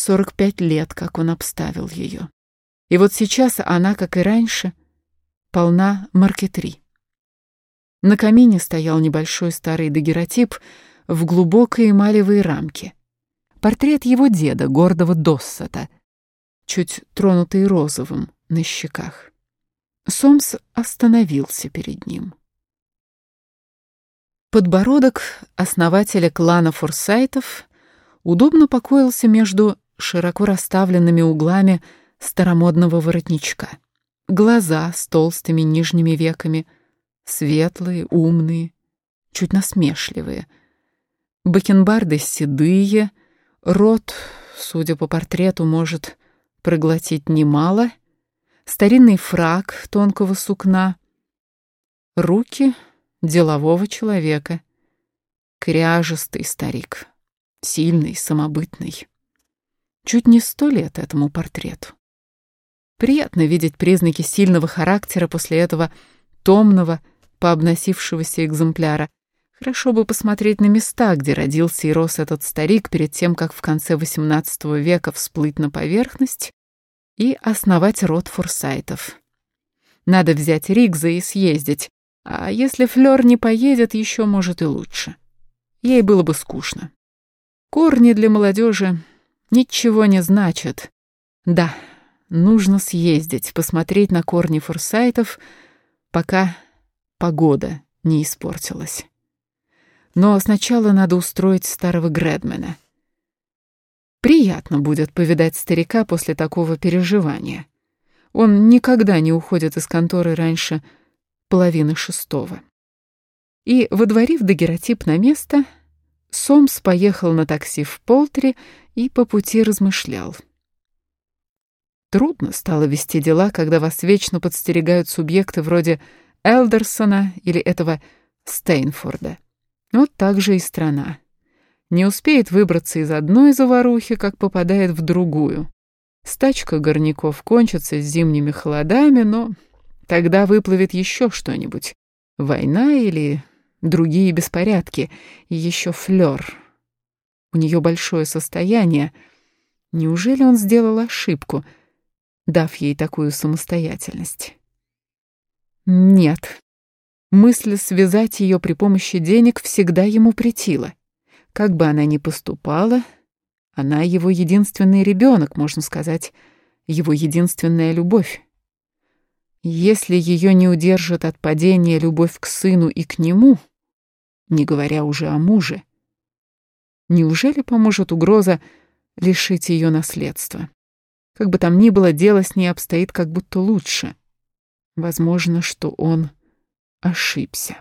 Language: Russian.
45 лет, как он обставил ее. И вот сейчас она, как и раньше, полна маркетри. На камине стоял небольшой старый дагеротип в глубокой эмалевой рамке. Портрет его деда, гордого Доссета, чуть тронутый розовым на щеках. Сомс остановился перед ним. Подбородок основателя клана Форсайтов удобно покоился между широко расставленными углами старомодного воротничка. Глаза с толстыми нижними веками, светлые, умные, чуть насмешливые. Бакенбарды седые, рот, судя по портрету, может проглотить немало, старинный фраг тонкого сукна, руки делового человека, кряжестый старик, сильный, самобытный. Чуть не сто лет этому портрету. Приятно видеть признаки сильного характера после этого томного, пообносившегося экземпляра. Хорошо бы посмотреть на места, где родился и рос этот старик перед тем, как в конце XVIII века всплыть на поверхность и основать род форсайтов. Надо взять Ригза и съездить, а если Флёр не поедет, еще может и лучше. Ей было бы скучно. Корни для молодежи ничего не значат. Да, нужно съездить, посмотреть на корни форсайтов, пока погода не испортилась. Но сначала надо устроить старого Гредмена. Приятно будет повидать старика после такого переживания. Он никогда не уходит из конторы раньше половины шестого. И, водворив дагеротип на место, Сомс поехал на такси в Полтри и по пути размышлял. Трудно стало вести дела, когда вас вечно подстерегают субъекты вроде Элдерсона или этого Стейнфорда. Вот так же и страна. Не успеет выбраться из одной заварухи, как попадает в другую. Стачка горняков кончится с зимними холодами, но тогда выплывет еще что-нибудь. Война или другие беспорядки, и еще флёр. У нее большое состояние. Неужели он сделал ошибку, дав ей такую самостоятельность? Нет. Мысль связать ее при помощи денег всегда ему претила. Как бы она ни поступала, она его единственный ребенок, можно сказать, его единственная любовь. Если ее не удержит от падения любовь к сыну и к нему, не говоря уже о муже. Неужели поможет угроза лишить ее наследства? Как бы там ни было, дело с ней обстоит как будто лучше. Возможно, что он ошибся.